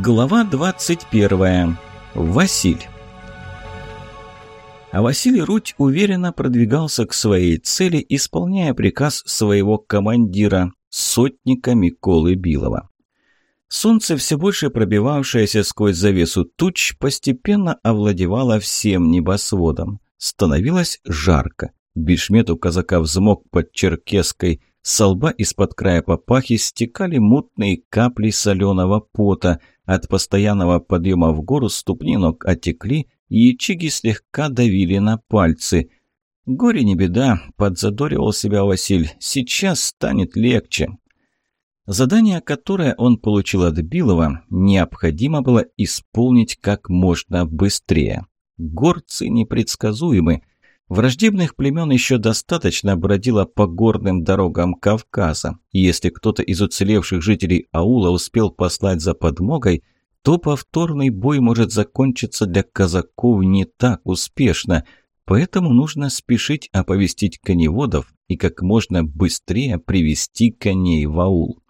Глава 21. Василь. А Василий Руть уверенно продвигался к своей цели, исполняя приказ своего командира, сотника Миколы Билова. Солнце, все больше пробивавшееся сквозь завесу туч, постепенно овладевало всем небосводом. Становилось жарко. Бишмет у казака взмок под черкеской. Со лба из-под края папахи стекали мутные капли соленого пота – от постоянного подъема в гору ступни ног отекли, ячиги слегка давили на пальцы. «Горе не беда», – подзадоривал себя Василь, – «сейчас станет легче». Задание, которое он получил от Билова, необходимо было исполнить как можно быстрее. Горцы непредсказуемы. Враждебных племен еще достаточно бродило по горным дорогам Кавказа. Если кто-то из уцелевших жителей аула успел послать за подмогой, то повторный бой может закончиться для казаков не так успешно. Поэтому нужно спешить оповестить коневодов и как можно быстрее привести коней в аул.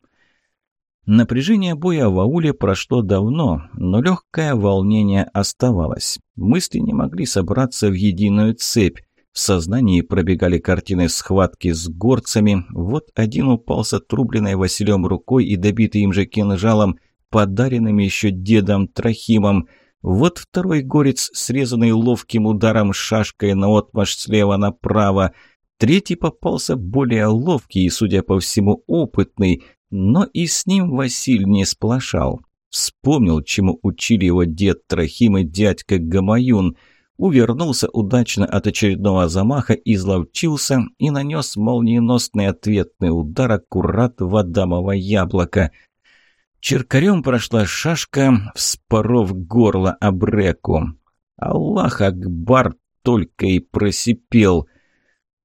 Напряжение боя в ауле прошло давно, но легкое волнение оставалось. Мысли не могли собраться в единую цепь. В сознании пробегали картины схватки с горцами. Вот один упал с отрубленной Василем рукой и добитый им же кинжалом, подаренным еще дедом Трохимом. Вот второй горец, срезанный ловким ударом шашкой на наотмашь слева направо. Третий попался более ловкий и, судя по всему, опытный, но и с ним Василь не сплошал. Вспомнил, чему учили его дед Трохим и дядька Гамаюн – увернулся удачно от очередного замаха, изловчился и нанес молниеносный ответный удар аккурат в Адамово яблоко. Черкарем прошла шашка, вспоров горло обреку. Аллах Акбар только и просипел.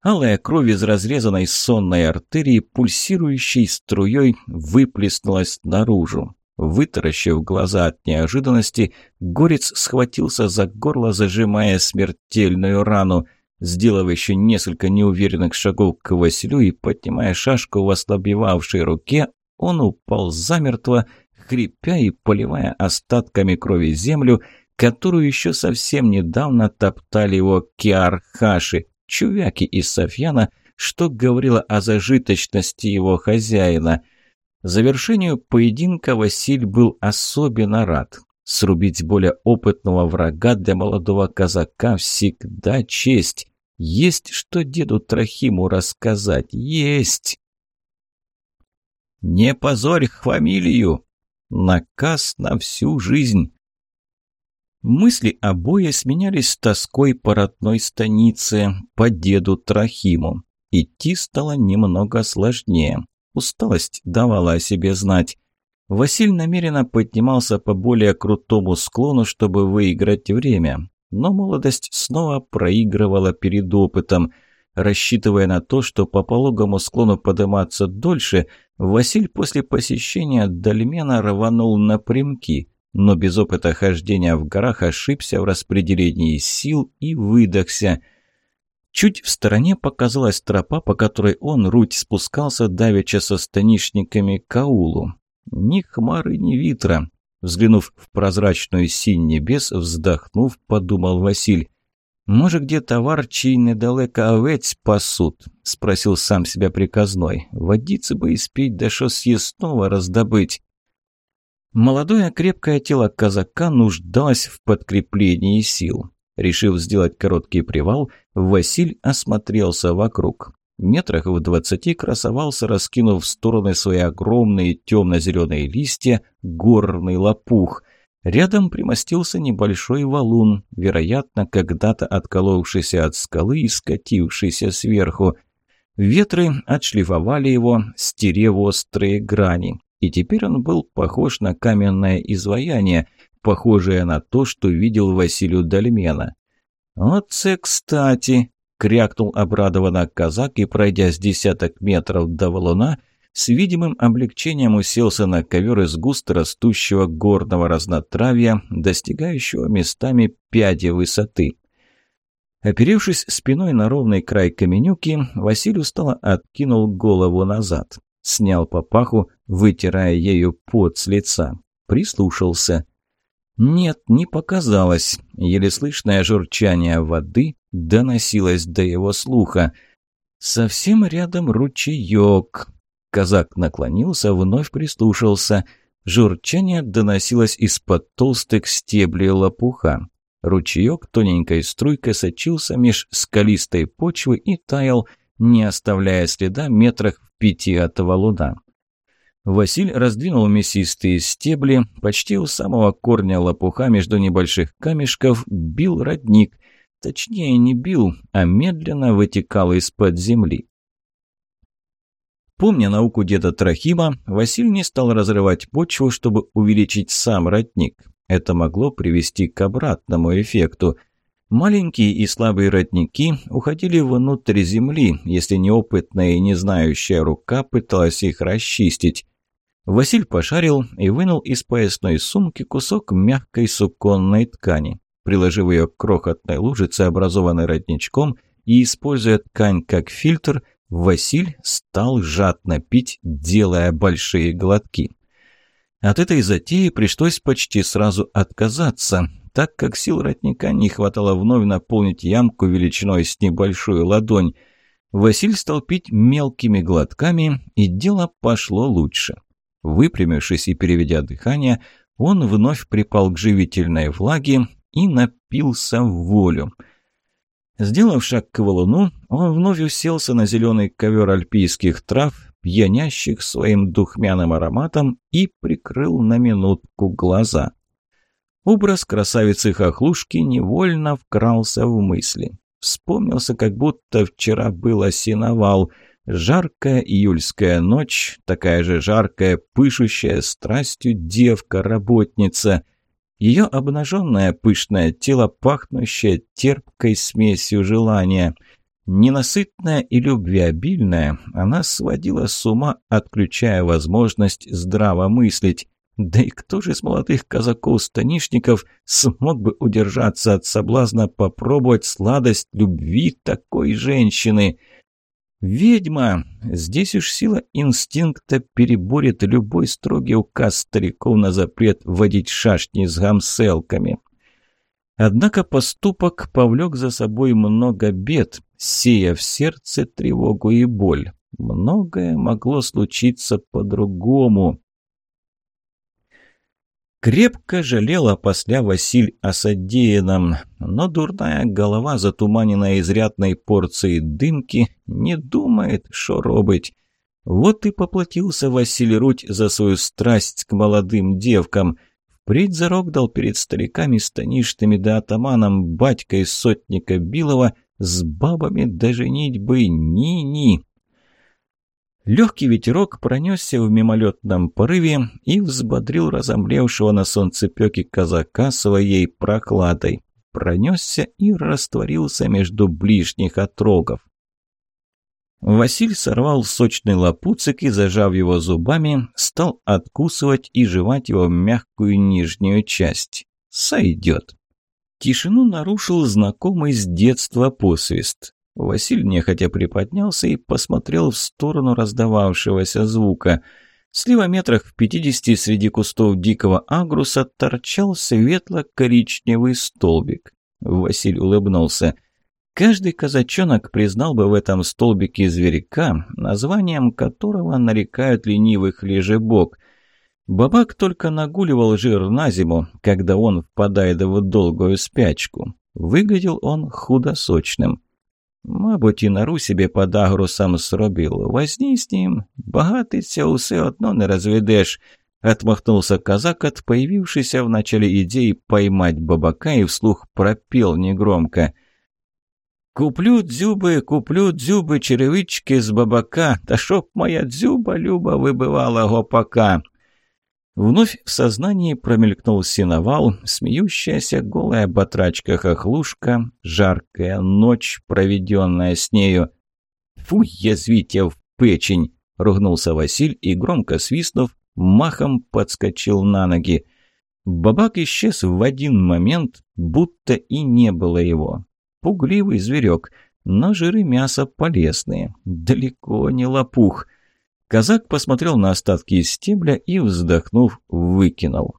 Алая кровь из разрезанной сонной артерии, пульсирующей струей, выплеснулась наружу. Вытаращив глаза от неожиданности, горец схватился за горло, зажимая смертельную рану. Сделав еще несколько неуверенных шагов к Василю и поднимая шашку в ослабевавшей руке, он упал замертво, хрипя и поливая остатками крови землю, которую еще совсем недавно топтали его киархаши, чувяки из Софьяна, что говорило о зажиточности его хозяина – Завершению поединка Василь был особенно рад. Срубить более опытного врага для молодого казака всегда честь. Есть что деду Трохиму рассказать. Есть! «Не позорь фамилию!» Наказ на всю жизнь. Мысли обои сменялись с тоской по родной станице, по деду Трохиму. Идти стало немного сложнее. Усталость давала о себе знать. Василь намеренно поднимался по более крутому склону, чтобы выиграть время. Но молодость снова проигрывала перед опытом. Рассчитывая на то, что по пологому склону подниматься дольше, Василь после посещения Дальмена рванул напрямки, но без опыта хождения в горах ошибся в распределении сил и выдохся – Чуть в стороне показалась тропа, по которой он, Руть, спускался давеча со станишниками к аулу. Ни хмары, ни витра. Взглянув в прозрачную синь небес, вздохнув, подумал Василь. «Может, где товар, чей недалеко овец пасут?» — спросил сам себя приказной. «Водицы бы испить, да шо съестного раздобыть?» Молодое крепкое тело казака нуждалось в подкреплении сил. Решив сделать короткий привал, Василь осмотрелся вокруг. Метрах в двадцати красовался, раскинув в стороны свои огромные темно-зеленые листья, горный лопух. Рядом примостился небольшой валун, вероятно, когда-то отколовшийся от скалы и скатившийся сверху. Ветры отшлифовали его, стерев острые грани. И теперь он был похож на каменное изваяние, похожее на то, что видел Василию Дальмена. «Вот це кстати!» — крякнул обрадованно казак и, пройдя с десяток метров до валуна, с видимым облегчением уселся на ковер из густо растущего горного разнотравья, достигающего местами пяди высоты. Оперевшись спиной на ровный край каменюки, Василий устало откинул голову назад, снял папаху, вытирая ею пот с лица. прислушался. Нет, не показалось. Еле слышное журчание воды доносилось до его слуха. Совсем рядом ручеек. Казак наклонился, вновь прислушался. Журчание доносилось из-под толстых стеблей лопуха. Ручеек тоненькой струйкой сочился меж скалистой почвы и таял, не оставляя следа метрах в пяти от валуна. Василь раздвинул мясистые стебли, почти у самого корня лопуха между небольших камешков бил родник. Точнее, не бил, а медленно вытекал из-под земли. Помня науку деда Трахима, Василь не стал разрывать почву, чтобы увеличить сам родник. Это могло привести к обратному эффекту. Маленькие и слабые родники уходили внутрь земли, если неопытная и не знающая рука пыталась их расчистить. Василь пошарил и вынул из поясной сумки кусок мягкой суконной ткани. Приложив ее к крохотной лужице, образованной родничком, и используя ткань как фильтр, Василь стал жадно пить, делая большие глотки. От этой затеи пришлось почти сразу отказаться, так как сил родника не хватало вновь наполнить ямку величиной с небольшую ладонь. Василь стал пить мелкими глотками, и дело пошло лучше. Выпрямившись и переведя дыхание, он вновь припал к живительной влаге и напился в волю. Сделав шаг к валуну, он вновь уселся на зеленый ковер альпийских трав, пьянящих своим духмяным ароматом, и прикрыл на минутку глаза. Образ красавицы-хохлушки невольно вкрался в мысли. Вспомнился, как будто вчера был осиновал. Жаркая июльская ночь, такая же жаркая, пышущая страстью девка-работница. Ее обнаженное пышное тело, пахнущее терпкой смесью желания — Ненасытная и любвеобильная, она сводила с ума, отключая возможность здраво мыслить. Да и кто же из молодых казаков-станишников смог бы удержаться от соблазна попробовать сладость любви такой женщины? «Ведьма!» Здесь уж сила инстинкта переборет любой строгий указ стариков на запрет водить шашни с гамселками. Однако поступок повлек за собой много бед, сея в сердце тревогу и боль. Многое могло случиться по-другому. Крепко жалела после Василь о содеянном, но дурная голова, затуманенная изрядной порцией дымки, не думает, что робить. Вот и поплатился Василий Руть за свою страсть к молодым девкам. Впредь зарок дал перед стариками станишными да атаманом батькой сотника Билова – с бабами даже бы ни-ни. Легкий ветерок пронесся в мимолетном порыве и взбодрил разомлевшего на солнцепеке казака своей прохладой. Пронесся и растворился между ближних отрогов. Василь сорвал сочный лапуцик и, зажав его зубами, стал откусывать и жевать его мягкую нижнюю часть. Сойдет. Тишину нарушил знакомый с детства посвист. Василь нехотя приподнялся и посмотрел в сторону раздававшегося звука. Слева метрах в пятидесяти среди кустов дикого агруса торчал светло-коричневый столбик. Василь улыбнулся. Каждый казачонок признал бы в этом столбике зверька, названием которого нарекают ленивых лежебок. Бабак только нагуливал жир на зиму, когда он впадает в долгую спячку. Выглядел он худосочным. Мабуть, і нару себе под агрусом зробив. Возні з ним, багатиться усе одно не разведешь. Отмахнулся казак от появившейся в начале идеи поймать бабака и вслух пропел негромко. «Куплю дзюби, куплю дзюби, черевички з бабака, та чтоб моя дзюба люба выбывала гопака». Вновь в сознании промелькнул синовал, смеющаяся голая батрачка-хохлушка, жаркая ночь, проведенная с нею. «Фу, язвите в печень!» — ругнулся Василь и, громко свистнув, махом подскочил на ноги. Бабак исчез в один момент, будто и не было его. Пугливый зверек, но жиры мяса полезные, далеко не лопух — Казак посмотрел на остатки стебля и, вздохнув, выкинул.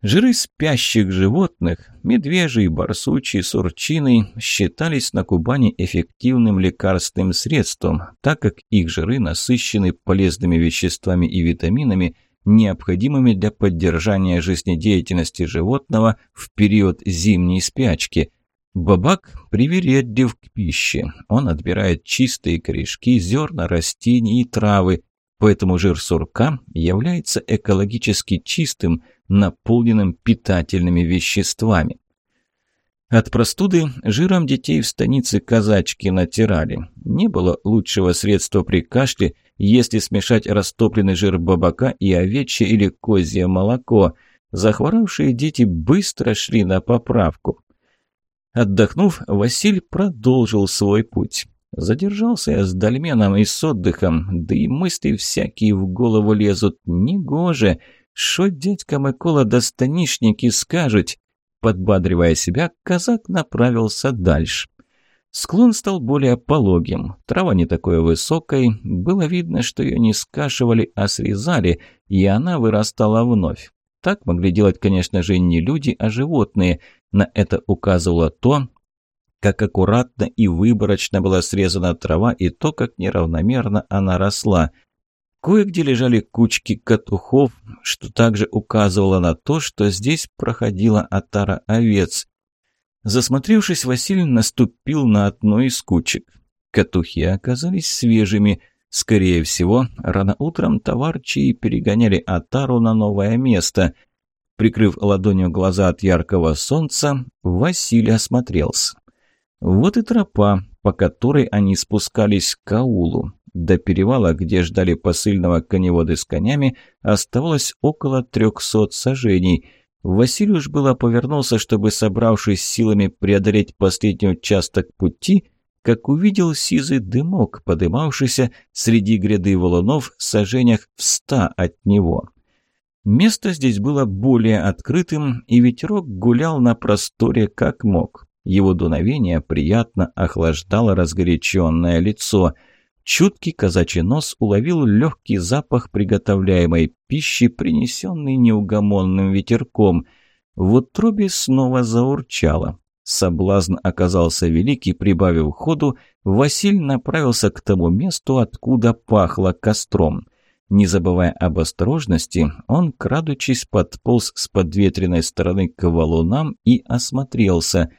Жиры спящих животных, медвежий, барсучий, сурчиный, считались на Кубани эффективным лекарственным средством, так как их жиры насыщены полезными веществами и витаминами, необходимыми для поддержания жизнедеятельности животного в период зимней спячки. Бабак привередлив к пище. Он отбирает чистые корешки, зерна, растений и травы, поэтому жир сурка является экологически чистым – наполненным питательными веществами. От простуды жиром детей в станице казачки натирали. Не было лучшего средства при кашле, если смешать растопленный жир бабака и овечье или козье молоко. Захворавшие дети быстро шли на поправку. Отдохнув, Василь продолжил свой путь. Задержался я с дольменом и с отдыхом, да и мысли всякие в голову лезут. Негоже. Що дядька Микола да станишники скажут?» Подбадривая себя, казак направился дальше. Склон стал более пологим, трава не такой высокой, было видно, что ее не скашивали, а срезали, и она вырастала вновь. Так могли делать, конечно же, не люди, а животные. На это указывало то, как аккуратно и выборочно была срезана трава и то, как неравномерно она росла. Кое-где лежали кучки катухов, что также указывало на то, что здесь проходила отара овец. Засмотревшись, Василий наступил на одну из кучек. Катухи оказались свежими. Скорее всего, рано утром товарчи перегоняли отару на новое место. Прикрыв ладонью глаза от яркого солнца, Василий осмотрелся. Вот и тропа, по которой они спускались к аулу. До перевала, где ждали посыльного коневоды с конями, оставалось около трехсот сажений. Василиуш было повернулся, чтобы, собравшись силами преодолеть последний участок пути, как увидел сизый дымок, подымавшийся среди гряды валунов в сажениях в ста от него. Место здесь было более открытым, и ветерок гулял на просторе как мог. Его дуновение приятно охлаждало разгоряченное лицо – Чуткий казачий нос уловил легкий запах приготовляемой пищи, принесенный неугомонным ветерком. В утробе снова заурчало. Соблазн оказался великий, прибавив ходу, Василь направился к тому месту, откуда пахло костром. Не забывая об осторожности, он, крадучись, подполз с подветренной стороны к валунам и осмотрелся.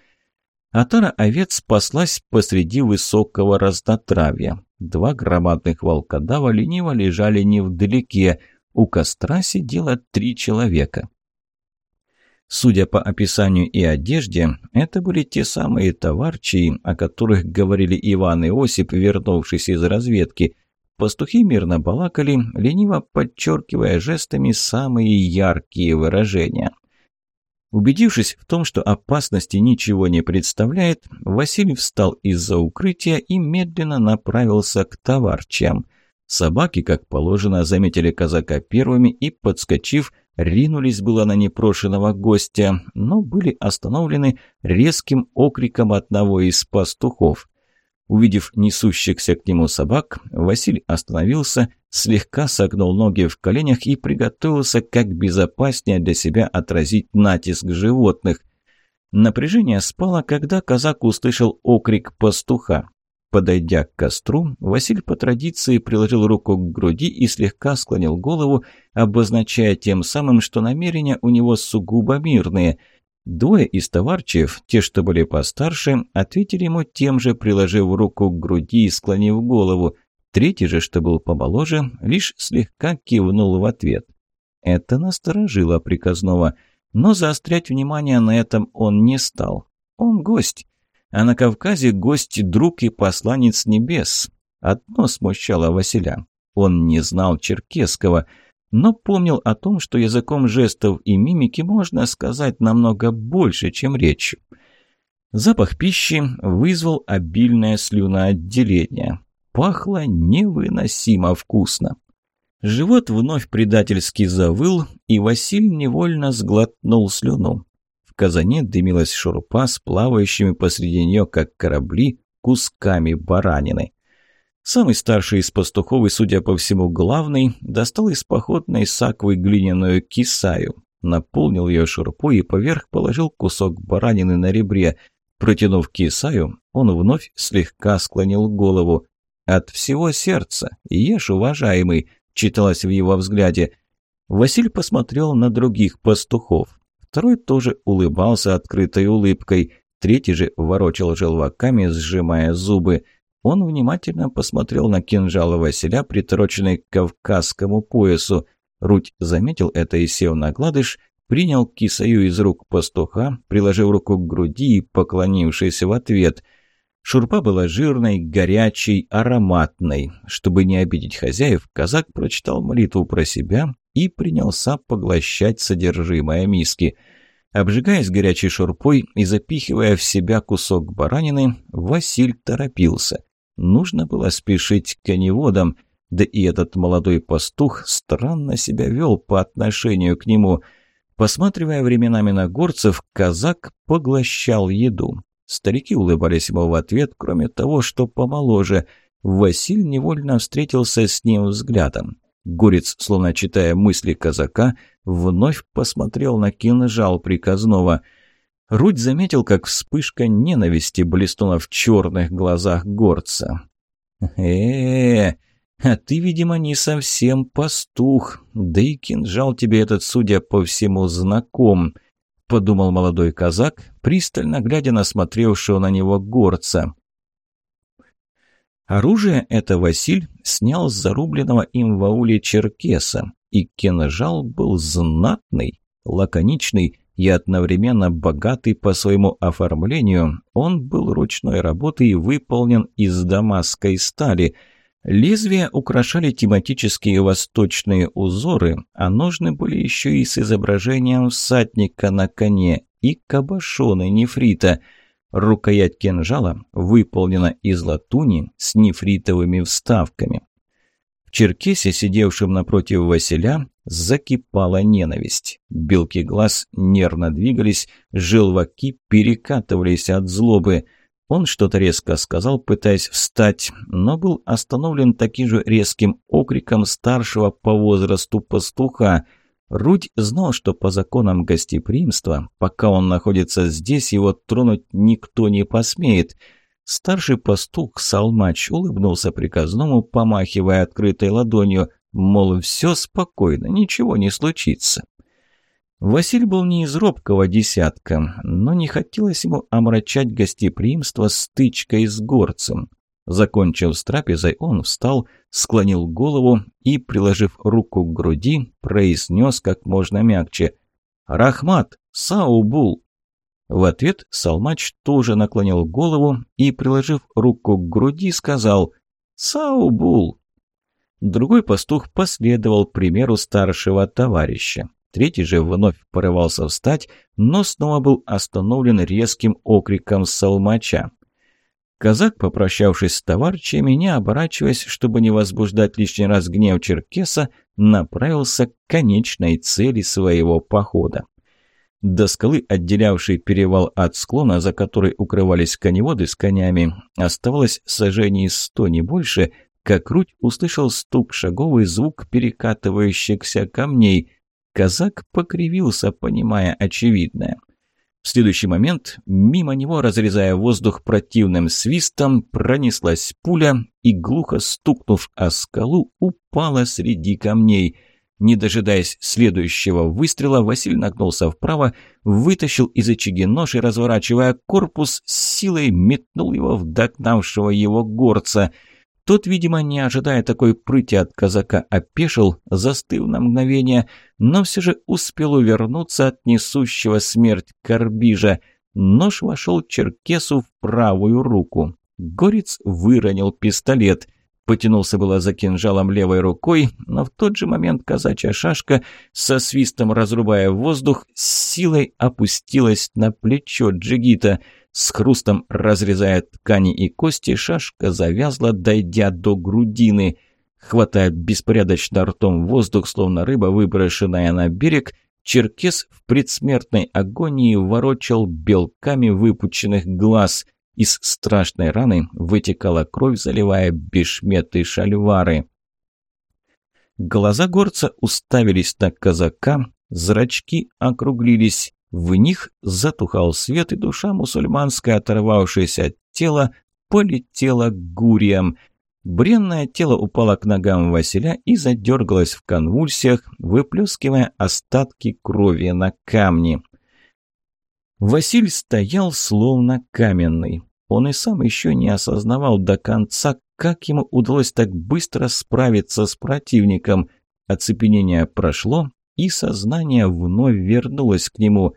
Атара овец спаслась посреди высокого разнотравья. Два громадных волкодава лениво лежали невдалеке. У костра сидело три человека. Судя по описанию и одежде, это были те самые товарчи, о которых говорили Иван и Осип, вернувшись из разведки. Пастухи мирно балакали, лениво подчеркивая жестами самые яркие выражения. Убедившись в том, что опасности ничего не представляет, Василий встал из-за укрытия и медленно направился к товарчам. Собаки, как положено, заметили казака первыми и, подскочив, ринулись было на непрошенного гостя, но были остановлены резким окриком одного из пастухов. Увидев несущихся к нему собак, Василий остановился, слегка согнул ноги в коленях и приготовился как безопаснее для себя отразить натиск животных. Напряжение спало, когда казак услышал окрик пастуха. Подойдя к костру, Василь по традиции приложил руку к груди и слегка склонил голову, обозначая тем самым, что намерения у него сугубо мирные – Двое из товарчев, те, что были постарше, ответили ему тем же, приложив руку к груди и склонив голову. Третий же, что был помоложе, лишь слегка кивнул в ответ. Это насторожило приказного, но заострять внимание на этом он не стал. Он гость. А на Кавказе гость друг и посланец небес. Одно смущало Василя. Он не знал черкесского – но помнил о том, что языком жестов и мимики можно сказать намного больше, чем речью. Запах пищи вызвал обильное слюноотделение. Пахло невыносимо вкусно. Живот вновь предательски завыл, и Василь невольно сглотнул слюну. Казане дымилась шурпа с плавающими посреди нее, как корабли, кусками баранины. Самый старший из пастухов и, судя по всему, главный, достал из походной саквы глиняную кисаю, наполнил ее шурпой и поверх положил кусок баранины на ребре. Протянув кисаю, он вновь слегка склонил голову. «От всего сердца! Ешь, уважаемый!» – читалось в его взгляде. Василь посмотрел на других пастухов. Второй тоже улыбался открытой улыбкой. Третий же ворочал желваками, сжимая зубы – он внимательно посмотрел на кинжал Василя, притороченный к кавказскому поясу. Руть заметил это и сел на гладыш, принял кисаю из рук пастуха, приложив руку к груди и поклонившись в ответ. Шурпа была жирной, горячей, ароматной. Чтобы не обидеть хозяев, казак прочитал молитву про себя и принялся поглощать содержимое миски – Обжигаясь горячей шурпой и запихивая в себя кусок баранины, Василь торопился. Нужно было спешить к коневодам, да и этот молодой пастух странно себя вел по отношению к нему. Посматривая временами на горцев, казак поглощал еду. Старики улыбались ему в ответ, кроме того, что помоложе. Василь невольно встретился с ним взглядом. Горец, словно читая мысли казака, вновь посмотрел на кинжал приказного – Рудь заметил, как вспышка ненависти блеснула в черных глазах горца. э, -э а ты, видимо, не совсем пастух, да и кинжал тебе этот, судя по всему, знаком», — подумал молодой казак, пристально глядя на смотревшего на него горца. Оружие это Василь снял с зарубленного им в ауле черкеса, и кинжал был знатный, лаконичный и одновременно богатый по своему оформлению, он был ручной работы и выполнен из дамасской стали. Лезвия украшали тематические восточные узоры, а ножны были еще и с изображением всадника на коне и кабошоны нефрита. Рукоять кинжала выполнена из латуни с нефритовыми вставками. В черкесе, сидевшем напротив Василя, закипала ненависть. Белки глаз нервно двигались, желваки перекатывались от злобы. Он что-то резко сказал, пытаясь встать, но был остановлен таким же резким окриком старшего по возрасту пастуха. Рудь знал, что по законам гостеприимства, пока он находится здесь, его тронуть никто не посмеет – Старший пастух Салмач улыбнулся приказному, помахивая открытой ладонью, мол, все спокойно, ничего не случится. Василь был не из робкого десятка, но не хотелось ему омрачать гостеприимство стычкой с горцем. Закончив с трапезой, он встал, склонил голову и, приложив руку к груди, произнес как можно мягче «Рахмат! Саубул!» В ответ Салмач тоже наклонил голову и, приложив руку к груди, сказал «Саубул». Другой пастух последовал примеру старшего товарища. Третий же вновь порывался встать, но снова был остановлен резким окриком Салмача. Казак, попрощавшись с товарищами, не оборачиваясь, чтобы не возбуждать лишний раз гнев черкеса, направился к конечной цели своего похода. До скалы, отделявшей перевал от склона, за которой укрывались коневоды с конями, оставалось сожжений сто не больше, как Руть услышал стук шагов и звук перекатывающихся камней. Казак покривился, понимая очевидное. В следующий момент мимо него, разрезая воздух противным свистом, пронеслась пуля и, глухо стукнув о скалу, упала среди камней – не дожидаясь следующего выстрела, Василий нагнулся вправо, вытащил из очаги нож и, разворачивая корпус, силой метнул его в догнавшего его горца. Тот, видимо, не ожидая такой прыти от казака, опешил, застыв на мгновение, но все же успел увернуться от несущего смерть карбижа. Нож вошел черкесу в правую руку. Горец выронил пистолет — Потянулся было за кинжалом левой рукой, но в тот же момент казачья шашка, со свистом разрубая воздух, с силой опустилась на плечо джигита. С хрустом разрезая ткани и кости, шашка завязла, дойдя до грудины. Хватая беспорядочно ртом воздух, словно рыба, выброшенная на берег, Черкес в предсмертной агонии ворочал белками выпученных глаз – Из страшной раны вытекала кровь, заливая бешметы шальвары. Глаза горца уставились на казака, зрачки округлились. В них затухал свет, и душа мусульманская, оторвавшаяся от тела, полетела к гуриям. Бренное тело упало к ногам Василя и задергалось в конвульсиях, выплескивая остатки крови на камни. Василь стоял словно каменный. Он и сам еще не осознавал до конца, как ему удалось так быстро справиться с противником. Оцепенение прошло, и сознание вновь вернулось к нему.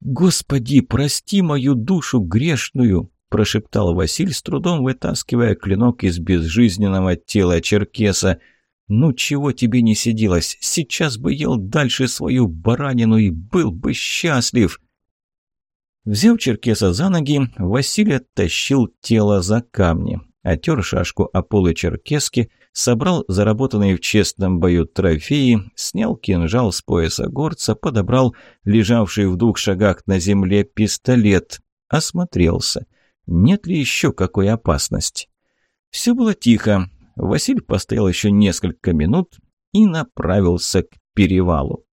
«Господи, прости мою душу грешную!» – прошептал Василь, с трудом вытаскивая клинок из безжизненного тела черкеса. «Ну чего тебе не сиделось? Сейчас бы ел дальше свою баранину и был бы счастлив!» Взяв черкеса за ноги, Василий оттащил тело за камни, отер шашку о полы черкески, собрал заработанные в честном бою трофеи, снял кинжал с пояса горца, подобрал лежавший в двух шагах на земле пистолет, осмотрелся. Нет ли еще какой опасности? Все было тихо. Василий постоял еще несколько минут и направился к перевалу.